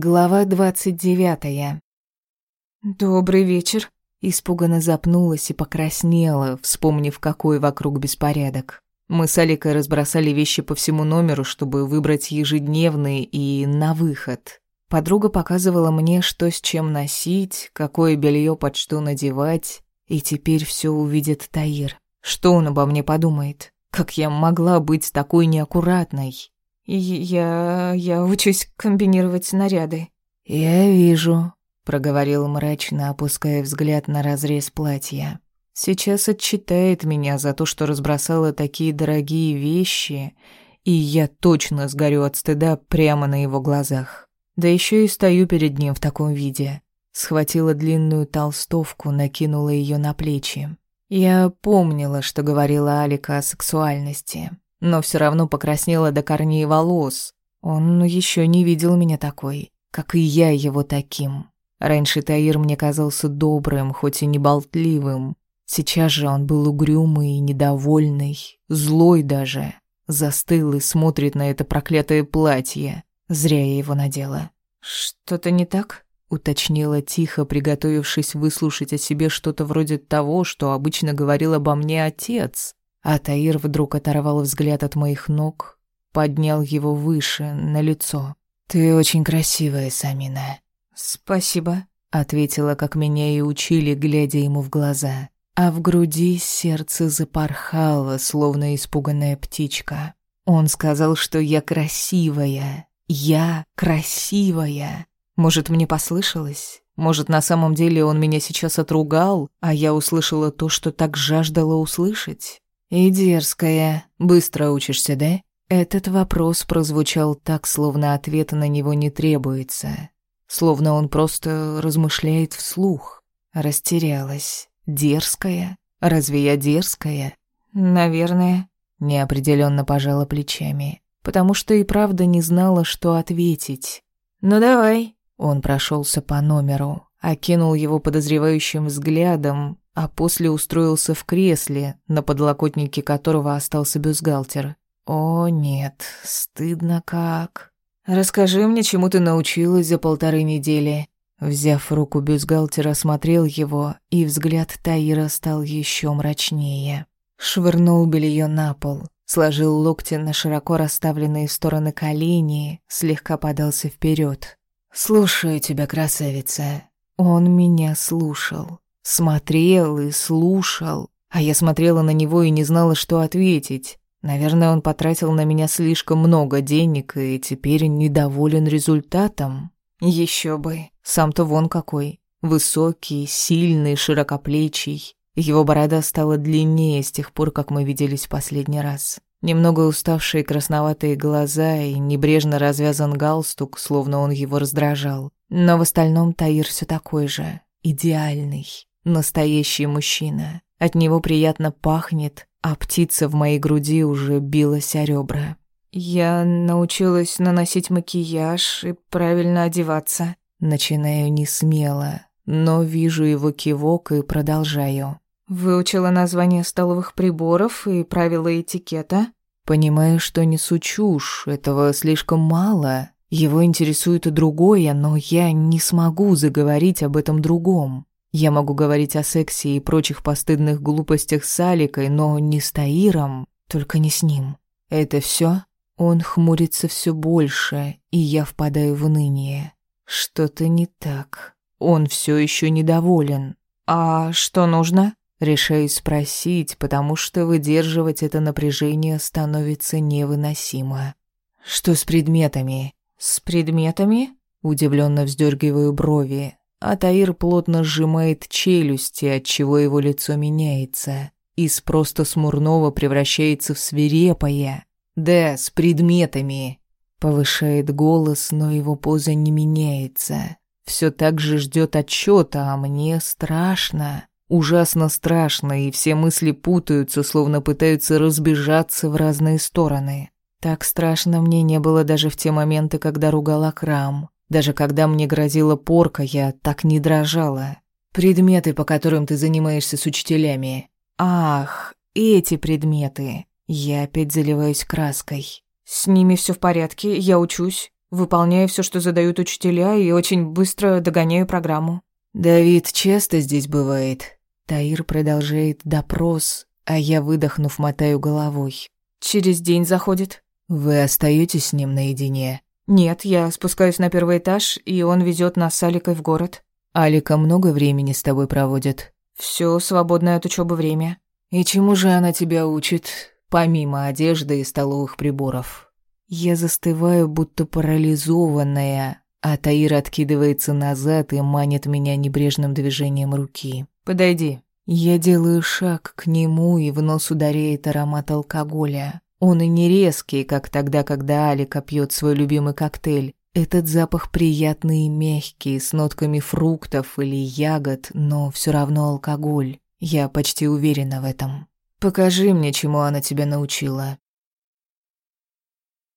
Глава двадцать девятая. «Добрый вечер», — испуганно запнулась и покраснела, вспомнив, какой вокруг беспорядок. Мы с Аликой разбросали вещи по всему номеру, чтобы выбрать ежедневные и на выход. Подруга показывала мне, что с чем носить, какое белье под что надевать, и теперь все увидит Таир. Что он обо мне подумает? Как я могла быть такой неаккуратной? «Я... я учусь комбинировать наряды». «Я вижу», — проговорил мрачно, опуская взгляд на разрез платья. «Сейчас отчитает меня за то, что разбросала такие дорогие вещи, и я точно сгорю от стыда прямо на его глазах. Да еще и стою перед ним в таком виде». Схватила длинную толстовку, накинула ее на плечи. Я помнила, что говорила Алика о сексуальности, но все равно покраснела до корней волос. Он еще не видел меня такой, как и я его таким. Раньше Таир мне казался добрым, хоть и не болтливым. Сейчас же он был угрюмый и недовольный, злой даже. Застыл и смотрит на это проклятое платье. Зря я его надела. «Что-то не так?» — уточнила тихо, приготовившись выслушать о себе что-то вроде того, что обычно говорил обо мне отец. А Таир вдруг оторвал взгляд от моих ног, поднял его выше, на лицо. «Ты очень красивая, Самина». «Спасибо», — ответила, как меня и учили, глядя ему в глаза. А в груди сердце запорхало, словно испуганная птичка. Он сказал, что я красивая. Я красивая. Может, мне послышалось? Может, на самом деле он меня сейчас отругал, а я услышала то, что так жаждала услышать? «И дерзкая. Быстро учишься, да?» Этот вопрос прозвучал так, словно ответа на него не требуется. Словно он просто размышляет вслух. Растерялась. Дерзкая? Разве я дерзкая? Наверное. Неопределенно пожала плечами, потому что и правда не знала, что ответить. «Ну давай». Он прошелся по номеру, окинул его подозревающим взглядом, а после устроился в кресле, на подлокотнике которого остался бюстгальтер. О, нет, стыдно как. Расскажи мне, чему ты научилась за полторы недели. Взяв руку бюстгальтера, осмотрел его, и взгляд Таира стал еще мрачнее. Швырнул белье на пол, сложил локти на широко расставленные в стороны колени, слегка подался вперед. «Слушаю тебя, красавица». Он меня слушал. Смотрел и слушал, а я смотрела на него и не знала, что ответить. Наверное, он потратил на меня слишком много денег и теперь недоволен результатом. Еще бы, сам-то вон какой. Высокий, сильный, широкоплечий. Его борода стала длиннее с тех пор, как мы виделись в последний раз. Немного уставшие красноватые глаза и небрежно развязан галстук, словно он его раздражал. Но в остальном Таир все такой же, идеальный. Настоящий мужчина. От него приятно пахнет, а птица в моей груди уже билась о ребра. Я научилась наносить макияж и правильно одеваться. Начинаю не смело, но вижу его кивок и продолжаю. Выучила название столовых приборов и правила этикета. Понимаю, что несу чушь, этого слишком мало. Его интересует и другое, но я не смогу заговорить об этом другом. Я могу говорить о сексе и прочих постыдных глупостях с Аликой, но не с Таиром, только не с ним. Это все? Он хмурится все больше, и я впадаю в уныние. Что-то не так. Он все еще недоволен. А что нужно? Решаю спросить, потому что выдерживать это напряжение становится невыносимо. Что с предметами? С предметами? Удивленно вздергиваю брови, а Таир плотно сжимает челюсти, отчего его лицо меняется. Из просто смурного превращается в свирепое. «Да, с предметами!» Повышает голос, но его поза не меняется. Все так же ждет отчета, а мне страшно. Ужасно страшно, и все мысли путаются, словно пытаются разбежаться в разные стороны. Так страшно мне не было даже в те моменты, когда ругала Крам. Даже когда мне грозила порка, я так не дрожала. Предметы, по которым ты занимаешься с учителями. Ах, эти предметы. Я опять заливаюсь краской. С ними все в порядке, я учусь. Выполняю все, что задают учителя, и очень быстро догоняю программу. Давид часто здесь бывает. Таир продолжает допрос, а я, выдохнув, мотаю головой. Через день заходит. Вы остаетесь с ним наедине? Нет, я спускаюсь на первый этаж, и он везет нас с Аликой в город. Алика много времени с тобой проводит? Все свободное от учебы время. И чему же она тебя учит, помимо одежды и столовых приборов? Я застываю, будто парализованная, а Таир откидывается назад и манит меня небрежным движением руки. «Подойди». Я делаю шаг к нему, и в нос ударяет аромат алкоголя. Он и не резкий, как тогда, когда Алика пьет свой любимый коктейль. Этот запах приятный и мягкий, с нотками фруктов или ягод, но все равно алкоголь. Я почти уверена в этом. Покажи мне, чему она тебя научила.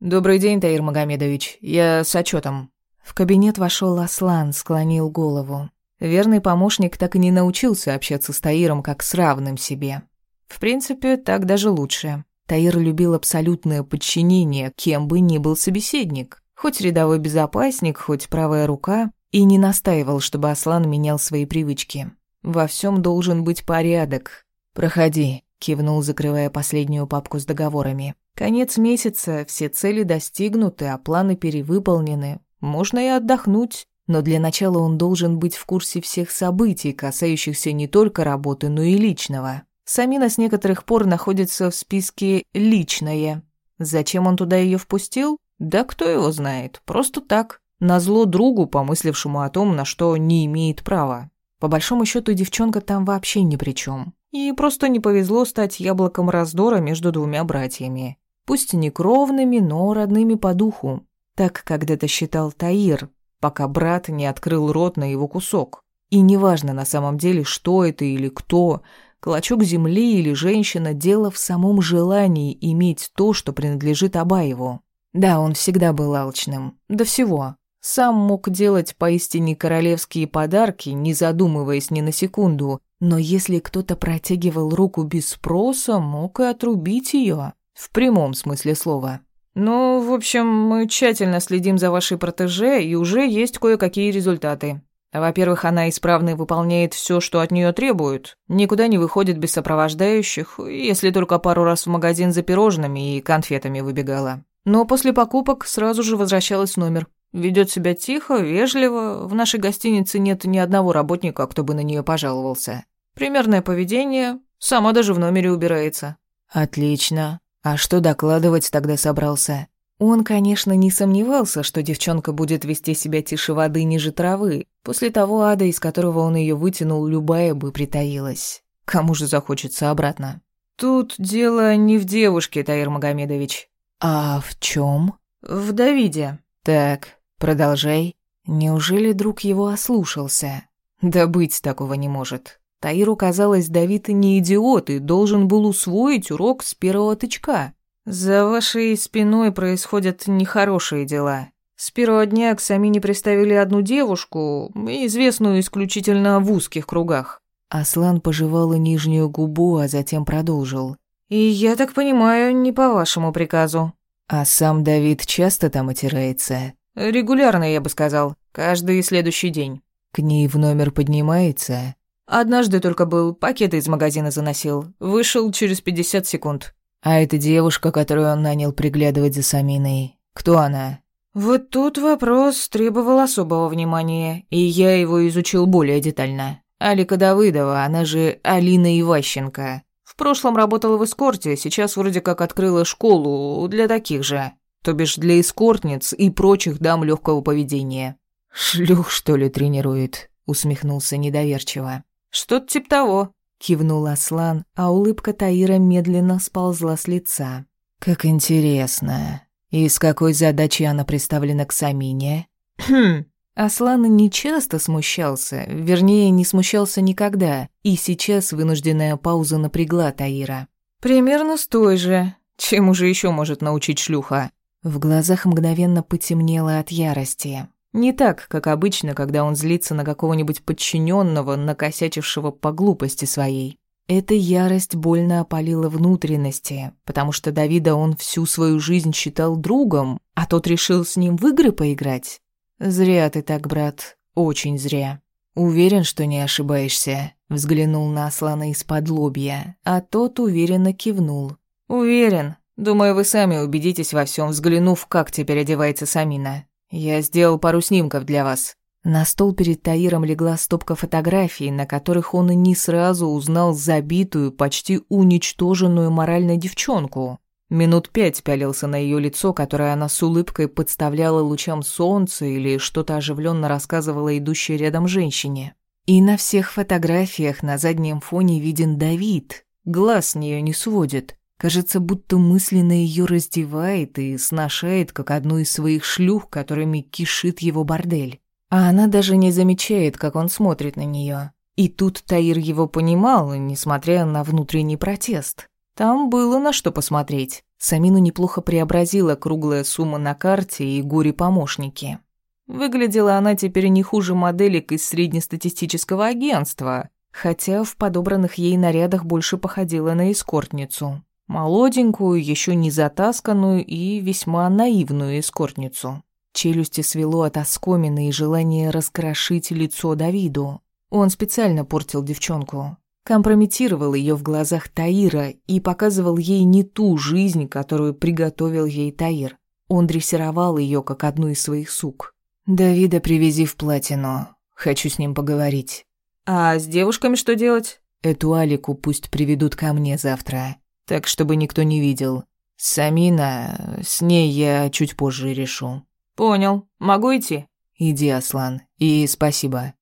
Добрый день, Таир Магомедович. Я с отчетом. В кабинет вошел Аслан, склонил голову. Верный помощник так и не научился общаться с Таиром как с равным себе. В принципе, так даже лучше. Таир любил абсолютное подчинение, кем бы ни был собеседник. Хоть рядовой безопасник, хоть правая рука. И не настаивал, чтобы Аслан менял свои привычки. Во всем должен быть порядок. «Проходи», — кивнул, закрывая последнюю папку с договорами. «Конец месяца, все цели достигнуты, а планы перевыполнены. Можно и отдохнуть. Но для начала он должен быть в курсе всех событий, касающихся не только работы, но и личного. Самина с некоторых пор находится в списке «личное». Зачем он туда ее впустил? Да кто его знает, просто так. Назло другу, помыслившему о том, на что не имеет права. По большому счету девчонка там вообще ни при чем. И просто не повезло стать яблоком раздора между двумя братьями. Пусть не кровными, но родными по духу. Так когда-то считал Таир, пока брат не открыл рот на его кусок. И неважно на самом деле, что это или кто, клочок земли или женщина, дело в самом желании иметь то, что принадлежит Абаеву. Да, он всегда был алчным. До всего. Сам мог делать поистине королевские подарки, не задумываясь ни на секунду, но если кто-то протягивал руку без спроса, мог и отрубить ее. В прямом смысле слова. «Ну, в общем, мы тщательно следим за вашей протеже, и уже есть кое-какие результаты. Во-первых, она исправно выполняет все, что от нее требуют, никуда не выходит без сопровождающих, если только пару раз в магазин за пирожными и конфетами выбегала. Но после покупок сразу же возвращалась в номер. Ведет себя тихо, вежливо, в нашей гостинице нет ни одного работника, кто бы на нее пожаловался. Примерное поведение, сама даже в номере убирается». «Отлично. А что докладывать тогда собрался? Он, конечно, не сомневался, что девчонка будет вести себя тише воды ниже травы. После того ада, из которого он ее вытянул, любая бы притаилась. Кому же захочется обратно? Тут дело не в девушке, Таир Магомедович. А в чем? В Давиде. Так, продолжай. Неужели друг его ослушался? Да быть такого не может. Таиру казалось, Давид не идиот и должен был усвоить урок с первого тычка. «За вашей спиной происходят нехорошие дела. С первого дня к Самине приставили одну девушку, известную исключительно в узких кругах». Аслан пожевал нижнюю губу, а затем продолжил. «И я так понимаю, не по вашему приказу». «А сам Давид часто там отирается?» «Регулярно, я бы сказал. Каждый следующий день». «К ней в номер поднимается?» Однажды только был, пакеты из магазина заносил. Вышел через 50 секунд. А эта девушка, которую он нанял приглядывать за Саминой, кто она? Вот тут вопрос требовал особого внимания, и я его изучил более детально. Алика Давыдова, она же Алина Иващенко. В прошлом работала в эскорте, сейчас вроде как открыла школу для таких же. То бишь для эскортниц и прочих дам легкого поведения. «Шлюх, что ли, тренирует?» — усмехнулся недоверчиво. «Что-то типа того», — кивнул Аслан, а улыбка Таира медленно сползла с лица. «Как интересно. И с какой задачей она представлена к Самине?» «Хм». Аслан нечасто смущался, вернее, не смущался никогда, и сейчас вынужденная пауза напрягла Таира. «Примерно с той же. Чем уже еще может научить шлюха?» В глазах мгновенно потемнело от ярости. Не так, как обычно, когда он злится на какого-нибудь подчиненного, накосячившего по глупости своей. Эта ярость больно опалила внутренности, потому что Давида он всю свою жизнь считал другом, а тот решил с ним в игры поиграть. «Зря ты так, брат, очень зря. Уверен, что не ошибаешься», — взглянул на Аслана из-под лобья, а тот уверенно кивнул. «Уверен. Думаю, вы сами убедитесь во всем, взглянув, как теперь одевается Самина. Я сделал пару снимков для вас». На стол перед Таиром легла стопка фотографий, на которых он и не сразу узнал забитую, почти уничтоженную морально девчонку. Минут пять пялился на ее лицо, которое она с улыбкой подставляла лучам солнца или что-то оживленно рассказывала идущей рядом женщине. И на всех фотографиях на заднем фоне виден Давид. Глаз с нее не сводит. Кажется, будто мысленно ее раздевает и сношает, как одну из своих шлюх, которыми кишит его бордель. А она даже не замечает, как он смотрит на нее. И тут Таир его понимал, несмотря на внутренний протест. Там было на что посмотреть. Самину неплохо преобразила круглая сумма на карте и горе-помощники. Выглядела она теперь не хуже моделек из среднестатистического агентства, хотя в подобранных ей нарядах больше походила на эскортницу. Молоденькую, еще не затасканную и весьма наивную эскортницу. Челюсти свело от оскомины и желания раскрошить лицо Давиду. Он специально портил девчонку компрометировал ее в глазах Таира и показывал ей не ту жизнь, которую приготовил ей Таир. Он дрессировал ее как одну из своих сук. «Давида привези в платину. Хочу с ним поговорить». «А с девушками что делать?» «Эту Алику пусть приведут ко мне завтра, так, чтобы никто не видел. Самина, с ней я чуть позже решу». «Понял. Могу идти?» «Иди, Аслан, и спасибо».